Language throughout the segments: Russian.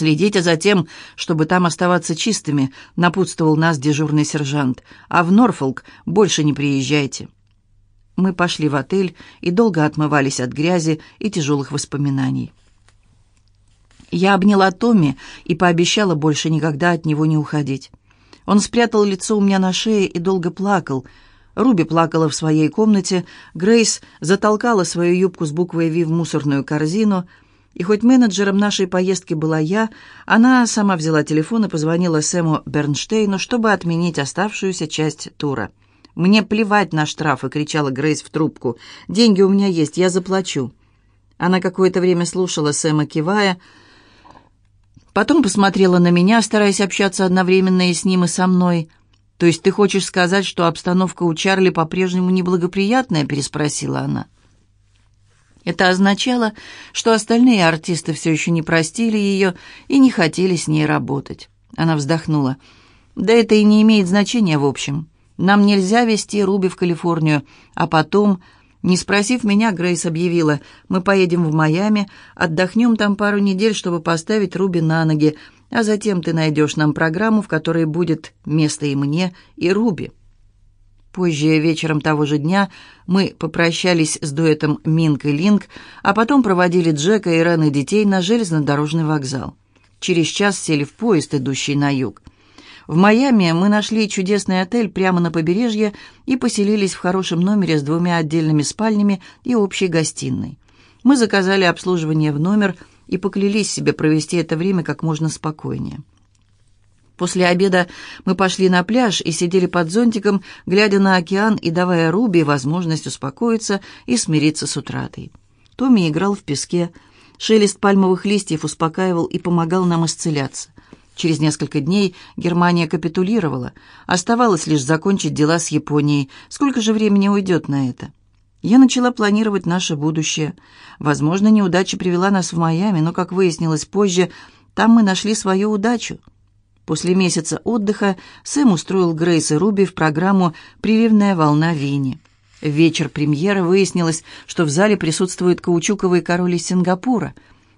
«Следите за тем, чтобы там оставаться чистыми», — напутствовал нас дежурный сержант. «А в Норфолк больше не приезжайте». Мы пошли в отель и долго отмывались от грязи и тяжелых воспоминаний. Я обняла Томми и пообещала больше никогда от него не уходить. Он спрятал лицо у меня на шее и долго плакал. Руби плакала в своей комнате, Грейс затолкала свою юбку с буквой «Ви» в мусорную корзину — и хоть менеджером нашей поездки была я, она сама взяла телефон и позвонила Сэму Бернштейну, чтобы отменить оставшуюся часть тура. «Мне плевать на штрафы!» — кричала Грейс в трубку. «Деньги у меня есть, я заплачу». Она какое-то время слушала Сэма, кивая, потом посмотрела на меня, стараясь общаться одновременно и с ним, и со мной. «То есть ты хочешь сказать, что обстановка у Чарли по-прежнему неблагоприятная?» — переспросила она. Это означало, что остальные артисты все еще не простили ее и не хотели с ней работать. Она вздохнула. «Да это и не имеет значения в общем. Нам нельзя везти Руби в Калифорнию, а потом...» Не спросив меня, Грейс объявила, «Мы поедем в Майами, отдохнем там пару недель, чтобы поставить Руби на ноги, а затем ты найдешь нам программу, в которой будет место и мне, и Руби». Позже, вечером того же дня, мы попрощались с дуэтом Минк и Линк, а потом проводили Джека и Рен и детей на железнодорожный вокзал. Через час сели в поезд, идущий на юг. В Майами мы нашли чудесный отель прямо на побережье и поселились в хорошем номере с двумя отдельными спальнями и общей гостиной. Мы заказали обслуживание в номер и поклялись себе провести это время как можно спокойнее. После обеда мы пошли на пляж и сидели под зонтиком, глядя на океан и давая Руби возможность успокоиться и смириться с утратой. Томми играл в песке. Шелест пальмовых листьев успокаивал и помогал нам исцеляться. Через несколько дней Германия капитулировала. Оставалось лишь закончить дела с Японией. Сколько же времени уйдет на это? Я начала планировать наше будущее. Возможно, неудача привела нас в Майами, но, как выяснилось позже, там мы нашли свою удачу — После месяца отдыха Сэм устроил Грейс и Руби в программу «Приливная волна Винни». В вечер премьеры выяснилось, что в зале присутствует каучуковый король из Сингапура.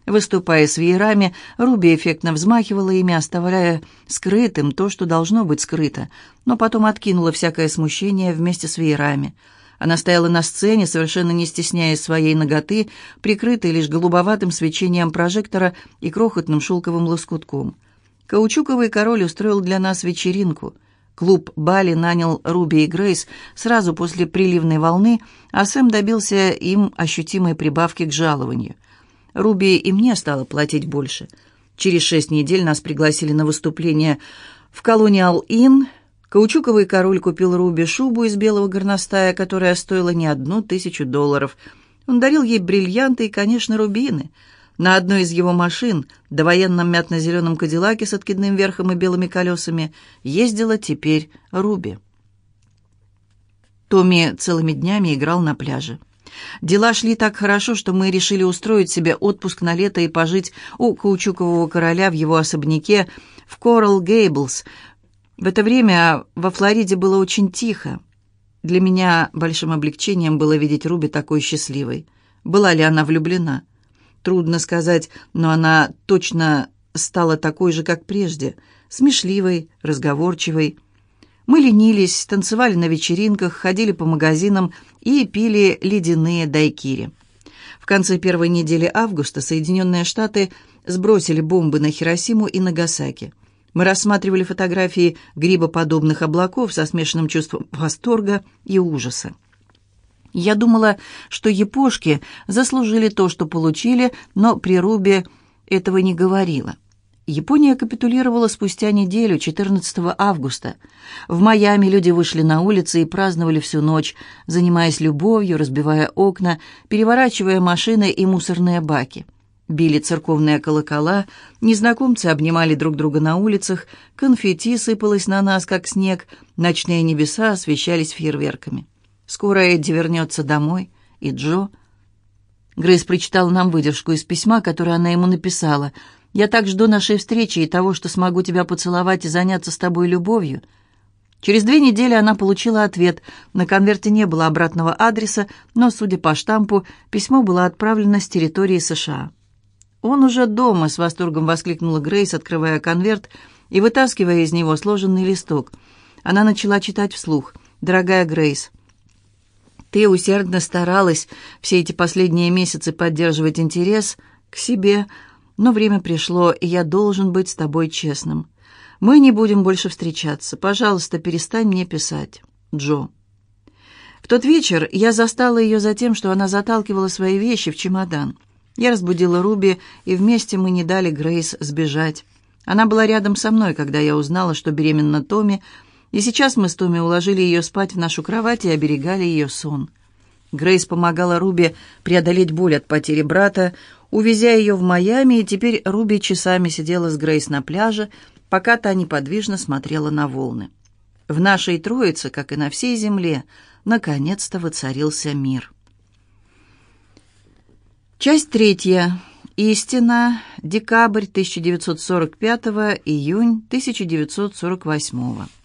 Выступая с веерами, Руби эффектно взмахивала ими, оставляя скрытым то, что должно быть скрыто, но потом откинула всякое смущение вместе с веерами. Она стояла на сцене, совершенно не стесняясь своей ноготы, прикрытой лишь голубоватым свечением прожектора и крохотным шелковым лоскутком – Каучуковый король устроил для нас вечеринку. Клуб Бали нанял Руби и Грейс сразу после приливной волны, а Сэм добился им ощутимой прибавки к жалованию. Руби и мне стало платить больше. Через шесть недель нас пригласили на выступление в Колониал Inn. Каучуковый король купил Руби шубу из белого горностая, которая стоила не одну тысячу долларов. Он дарил ей бриллианты и, конечно, рубины — на одной из его машин, довоенном мятно-зеленом кадиллаке с откидным верхом и белыми колесами, ездила теперь Руби. Томми целыми днями играл на пляже. Дела шли так хорошо, что мы решили устроить себе отпуск на лето и пожить у каучукового короля в его особняке в Коралл Гейблс. В это время во Флориде было очень тихо. Для меня большим облегчением было видеть Руби такой счастливой. Была ли она влюблена? Трудно сказать, но она точно стала такой же, как прежде, смешливой, разговорчивой. Мы ленились, танцевали на вечеринках, ходили по магазинам и пили ледяные дайкири. В конце первой недели августа Соединенные Штаты сбросили бомбы на Хиросиму и Нагасаки. Мы рассматривали фотографии грибоподобных облаков со смешанным чувством восторга и ужаса. Я думала, что япошки заслужили то, что получили, но при Рубе этого не говорила. Япония капитулировала спустя неделю, 14 августа. В Майами люди вышли на улицы и праздновали всю ночь, занимаясь любовью, разбивая окна, переворачивая машины и мусорные баки. Били церковные колокола, незнакомцы обнимали друг друга на улицах, конфетти сыпалось на нас, как снег, ночные небеса освещались фейерверками. Скоро Эдди вернется домой, и Джо. Грейс прочитала нам выдержку из письма, которое она ему написала. «Я так жду нашей встречи и того, что смогу тебя поцеловать и заняться с тобой любовью». Через две недели она получила ответ. На конверте не было обратного адреса, но, судя по штампу, письмо было отправлено с территории США. «Он уже дома!» — с восторгом воскликнула Грейс, открывая конверт и вытаскивая из него сложенный листок. Она начала читать вслух. «Дорогая Грейс, ты усердно старалась все эти последние месяцы поддерживать интерес к себе, но время пришло, и я должен быть с тобой честным. Мы не будем больше встречаться. Пожалуйста, перестань мне писать. Джо». В тот вечер я застала ее за тем, что она заталкивала свои вещи в чемодан. Я разбудила Руби, и вместе мы не дали Грейс сбежать. Она была рядом со мной, когда я узнала, что беременна Томми, и сейчас мы с Томми уложили ее спать в нашу кровать и оберегали ее сон. Грейс помогала Руби преодолеть боль от потери брата, увезя ее в Майами, и теперь Руби часами сидела с Грейс на пляже, пока та неподвижно смотрела на волны. В нашей троице, как и на всей земле, наконец-то воцарился мир. Часть третья. Истина. Декабрь 1945, июнь 1948.